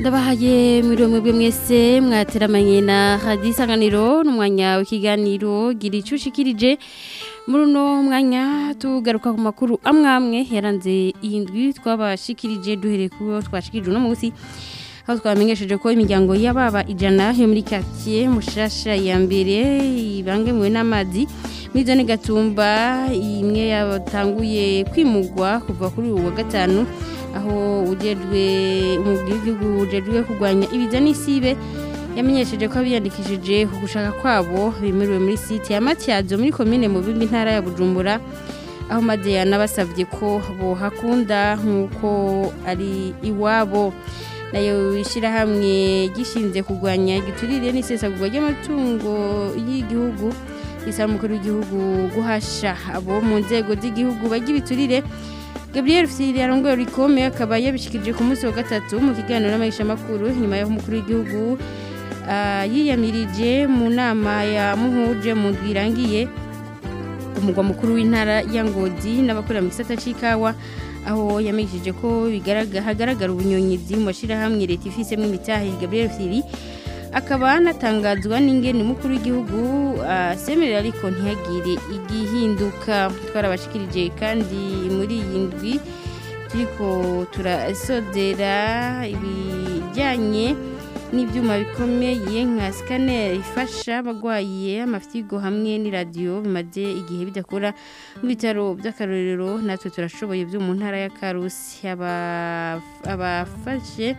ndabahaye mwiriwe mwebwe mwese mwateramanye na hadi isanganiro n'umwanya w'ikiganiro gira icyo ushikirije muri uno mwanya tugaruka ku makuru amwe yaranze iyi twabashikirije duhereye kubo twashikirije uno munsi aho twamenyesheje ko imiryango y'ababa ijana yo muri karitsiye mushasha ya mbere ibangamiwe n'amazi muri zone gatumba imwe yatanguye kwimugwa kuva kuri ubu wa gatanu aho ugejwe umubwira w'igihugu ujejwe kurwanya ibijya n'isibe yamenyesheje ko abiyandikishije ku gushaka kwabo bemerewe muri site ya matiyabyo muri komine mu bindi ntara ya bujumbura aho madeyana basabye ko bohakunda nk'uko ari iwabo nayo ishyirahamwe gishinze kurwanya igiturire n'isesagurwa ry'amatungo y'igihugu isaba umukuru w'igihugu guhasha abo mu nzego z'igihugu bagira ibiturire gabriel fusiri yarongoye urikome akaba yabishyikirije ku munsi wa gatatu mu kiganiro n'amaheshamakuru nyuma y'aho umukuru w'igihugu ah, yiyamirije mu nama yamuhuje mu nzu umugwa mukuru w'intara ya ngodi n'abakorera mu gisata cy'ikawa aho yamenyesheje ko hagaragara ubunyonyizi mu mashyirahamwe leta ifisemo imitahe gabriel fusiri akaba anatangazwa n'ingeni mukuru w'igihugu ah, semerera ariko ntiyagire igihinduka twarabashikirije kandi muri iyi ndwi ariko turasodera ibijyanye n'ibyuma bikomeye nka sikaneri ifasha abarwayi amafitigo hamwe n'iradiyo bimaze igihe bidakora mu bitaro by'akarorero natwe turashoboye byo mu ntara ya karusi abafashe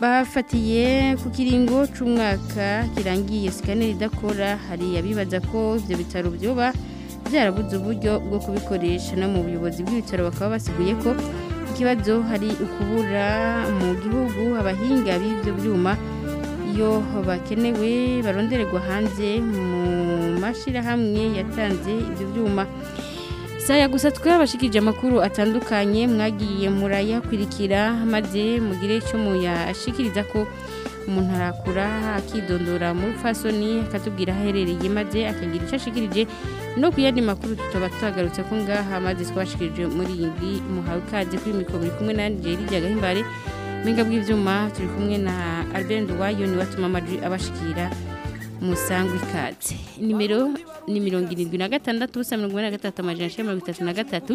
bafatiye ku kiringo cy'umwaka kirangiye sikaneri idakora hari abibaza ko ibyo bitaro byoba byarabuze uburyo bwo kubikoresha no mu buyobozi bw'ibitaro bakaba basiguye ko ikibazo hari ukubura mu gihugu abahinga b'ibyo byuma iyo bakenewe barondererwa hanze mu mashyirahamwe yatanze ibyo byuma saya gusa twabashikije amakuru atandukanye mwagiye murayakurikira maze mugire icyo muyashikiriza ko umuntu arakura akidondora mu rupfasoni akatubwira aho aherereye maze akagira icyo ashikirije no ku yandi makuru tutaba tuhagarutse ko ngaha maze twashikirije muri iyi ngi muhawe ikaze kuri mikoro iri kumwe na angel rya gahimbare mpinga bw'ibyuma turi kumwe na albert wayo niwe atuma amajwi abashikira musangwa ikaze nimero ni mirongo irindwi na gatandatu ubusa mirongo ine na gatatu amajana mirongo itatu na gatatu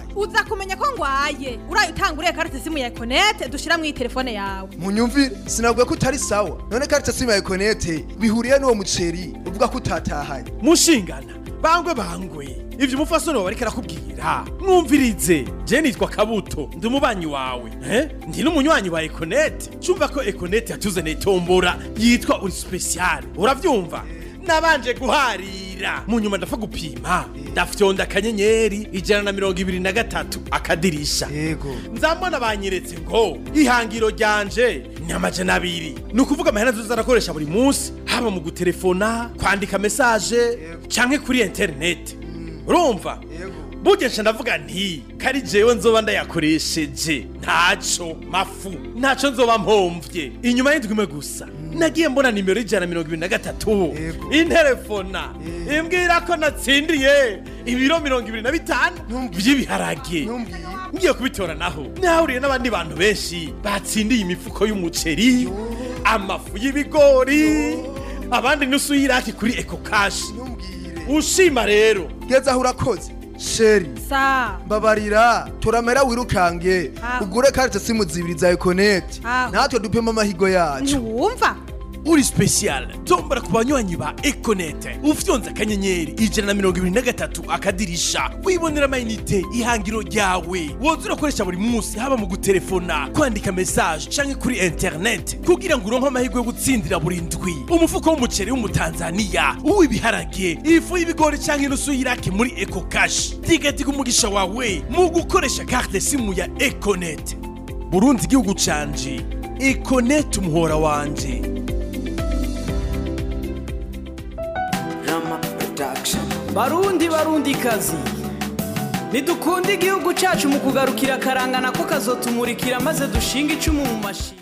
uza kumenya ko ngwaye uraye utanguriye karite simu ya ekonete dushyira mu telefone yawe munyumvire sinavuga ko utari sawa none karite simu ya ekonete bihuriye n'uwo muceri uvuga ko utatahanye mushingana bangwe bangwe ibyo umupfasoni wawe ariko arakubwira mwumvirize je kabuto ndi umubanyi wawe ndi n'umunywanyi wa ekonete cyumva ko ekonete yatuzaniye tombora yitwa uri special urabyumva nabanje guharira mu nyuma ndapfa gupima ndafyonda akanyenyeri ijana na mirongo ibiri na gatatu akadirisha nzambona banyeretse ngo ihangiro ryanje ni amajana abiri ni ukuvuga amahera nziza arakoresha buri munsi haba mu gutelefona kwandika mesaje cyangwa kuri interineti mm. urumva bugeje ndavuga nti kari jewe nzoba ndayakoresheje ntacyo mafu ntacyo nzoba mpomvye inyuma y'indwi gusa mm. nagiye mbona nimero ijana mirongo ibiri na gatatu interefona imbwira ko natsindiye ibiro mirongo ibiri na bitanu by'ibiharage ngiye kubitora naho nahuriye n'abandi bantu benshi batsindiye imifuko y'umuceri amafu y'ibigori abandi nusu y'iraki kuri eko kashi ushima rero geza aho urakoze sheri mbabarira turamera wirukange ugure karite simu zibiri za ekoneti natwe dupima amahigo yacu ntiwumva uri sipesiyale tombora ku banywanyi ba ekonete ufyonze akanyenyeri ijana na mirongo ibiri na gatatu akadirisha wibonera amayinite ihangiro ryawe woza urakoresha buri munsi haba mu gutelefona kwandika mesaje canke kuri interineti kugira ngo uronke amahirwe yo gutsindira buri ndwi umufuko w'umuceri w'umutanzaniya uw'ibiharage ifu y'ibigori cyangwa inusu y'irake muri ekokashi digatiga umugisha wawe mu gukoresha karte simu ya ekonete burundi igihugu canje ekonete umuhora wanjye. barundi barundi kazi ntidukunde igihugu cyacu mu kugarukira karangana ko kazotumurikira maze dushinga icumu mu mashinga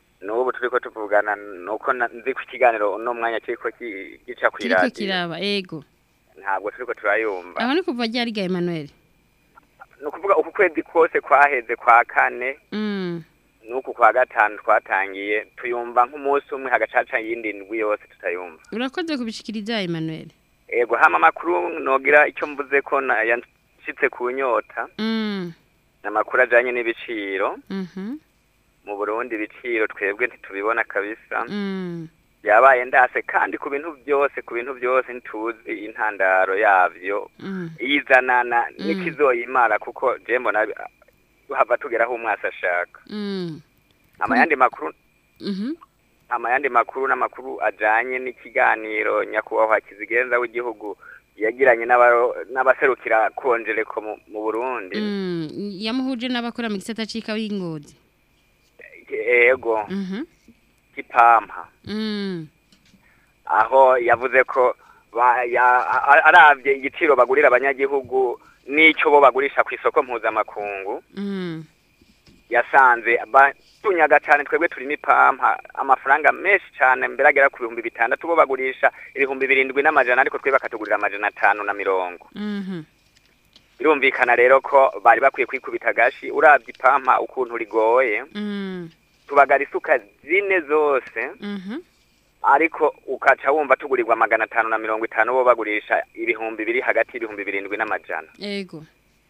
n'ubu turi ko tuvugana nuko nzi ku kiganiro uno mwanya kiri ko gica ku iradiyo kiraba yego ntabwo turi turayumva aho ni kuva ryari ga emanuweli ni ukuvuga uku kwezi kose kwaheze kwa kane mm. nuku kwa gatanu twatangiye tuyumva nk'umunsi umwe hagacaca yindi ndwi yose tutayumva urakoze kubishikiriza emanuweli yego eh, hama amakuru nogira icyo mvuze ko yashyitse ku nyota mm. ni amakuru ajyanye n'ibiciro mm-hmm. mu burundi ibiciro twebwe ntitubibona kabisa mm. yabaye ndase kandi ku bintu byose ku bintu byose ntituzi intandaro yabyo yizanana mm. n'ikizoyimara kuko jembo nabi hava tugeraho umwasi ashaka amayandi makuru mm-hmm. amayandi makuru n'amakuru ajyanye n'ikiganiro nyakubahwa kizigenza w'igihugu yagiranye n'abaserukira konjereko mu burundi mm, yamuhuje n'abakora mu gisata cy'ikawa y'ingozi yego mm-hmm. kipampa mm. aho yavuze ko arabye igiciro bagurira abanyagihugu n'icyo bo bagurisha ku isoko mpuzamakungu mm. yasanze batunyaga cyane twebwe turimo ipampa amafaranga menshi cyane mbere agera ku bihumbi bitandatu bo bagurisha ibihumbi birindwi n'amajana ariko twe bakatugurira amajana atanu na mirongo mhm. birumvikana rero ko bari bakwiye kwikubita agashi urabye ipampa ukuntu rigoye mm. tubagara isuka zine zose mhm. ariko ukaca wumva tugurirwa magana atanu na mirongo itanu bo bagurisha ibihumbi biri hagati y'ibihumbi birindwi n'amajana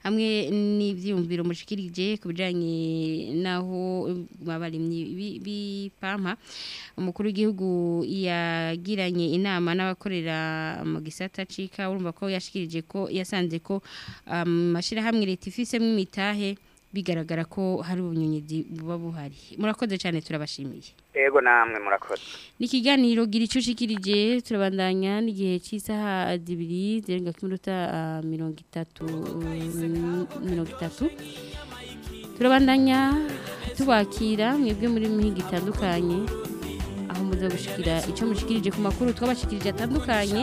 hamwe n'ibyiyumviro mushikirije ku bijyanye n'aho abarimyi b'ipampa umukuru w'igihugu yagiranye inama n'abakorera mu gisata acika urumva ko yashikirije ko yasanze ko um, amashyirahamwe leta ifisemo imitahe bigaragara ko hari ubunyonyi buba buhari murakoze cyane turabashimiye yego namwe murakoze ni ikiganiro gira icyo ushikirije turabandanya n'igihe cy'isaha zibiri zirenga ku minota ah, mirongo itatu mm, mirongo itatu turabandanya tubakira mwebwe muri mihinga itandukanye aho muza gushikira icyo mushikirije ku makuru twabashikirije atandukanye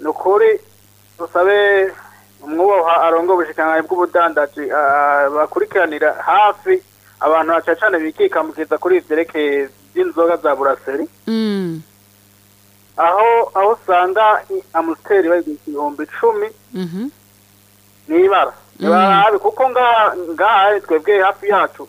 ni ukuri dusabe umwubaha arongo ubushikangahe bw'ubudandaji bakurikiranira hafi abantu baca cyane bikikamukiza kuri ibyerekeye by'inzoga za buraseri mm. aho aho usanga amusiteri bagura igihumbi icumi mhm. n'ibara Mm. kuko nga ngaha twebwe hafi yacu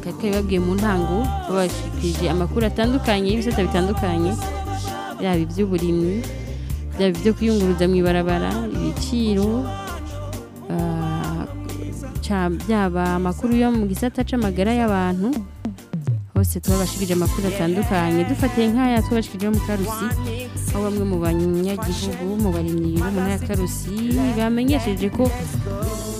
twari babwiye mu ntango babashikije amakuru atandukanye y'ibisata bitandukanye yaba iby'uburimyi byaba ibyo kuyunguruza mu ibarabara ibiciro byaba ah, amakuru yo mu gisata cy'amagara y'abantu hose twabashikije amakuru atandukanye dufatiye nk'aya twabashikije mu karusi aho bamwe mu banyagihugu mu barimyi bo mu karusi bamenyesheje ko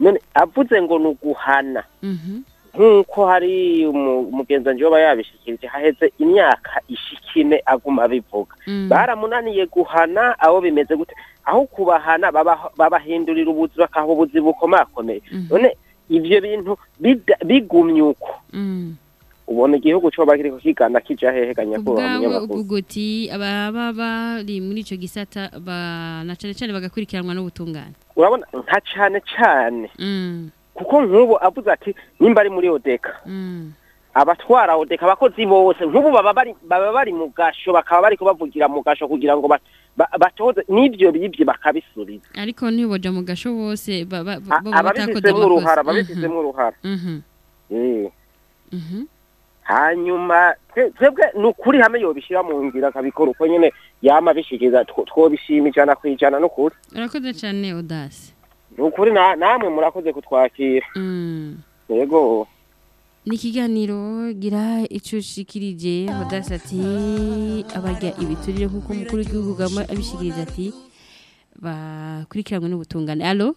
none avuze ngo ni uguhana mhm. nk'uko hari umugenzi uba yabishikirije haheze imyaka ishikine aguma abivuga mm. baramunaniye guhana aho bimeze gute aho kubahana babahindurira ubuzi bakaha ubuzi bukomakomeye mm. none ibyo bintu bigumye uko mm. ubona igihugu cyo bakiriko kigana kija hehe kanyakubahwa munyamakuru uguti ababa bari muri ico gisata na cane cane bagakurikiranwa n'ubutungane urabona nka cane cane mm. kuko nk'ubu avuze ati nimba ari muri odeka mm. abatwara odeka abakozi bose nk'ubu baba bari mu gasho bakaba bari kubavugira mu gasho kugira ngo batoze n'ibyo bibye bakabisubiza ariko ntiboja mu gasho bose ababifizemo uruhara ababifizemo mhm. uruhara mhm. Eh. Mhm. hanyuma twebwe ni ukuri hamwe yobishyira mu nzira akabikora uko nyine yama bishyikiza twobishima ijana ku ijana ni ukuri urakoze cyane odasi ni ukuri namwe murakoze kutwakira mm. yego ni ikiganiro gira icyo ushikirije mudasi ati abarya ibiturire nk'uko umukuru w'igihugu abishikirije ati bakurikiranywe n'ubutungane alo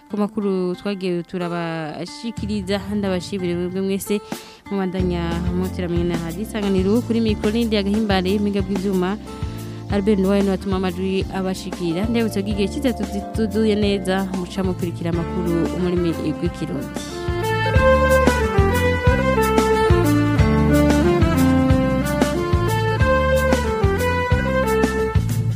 ku makuru twagiye turabashikiriza ndabashimire bwe mwese mubandanya muteramana na hadisi nkaniro kuri mikoro n'indi yagahimbare impinga bw'ibyuma Albert Nduwaye ni watuma amajwi abashikira ndebutse bw'igihe kiza tuduye neza muca mukurikira amakuru muri mwe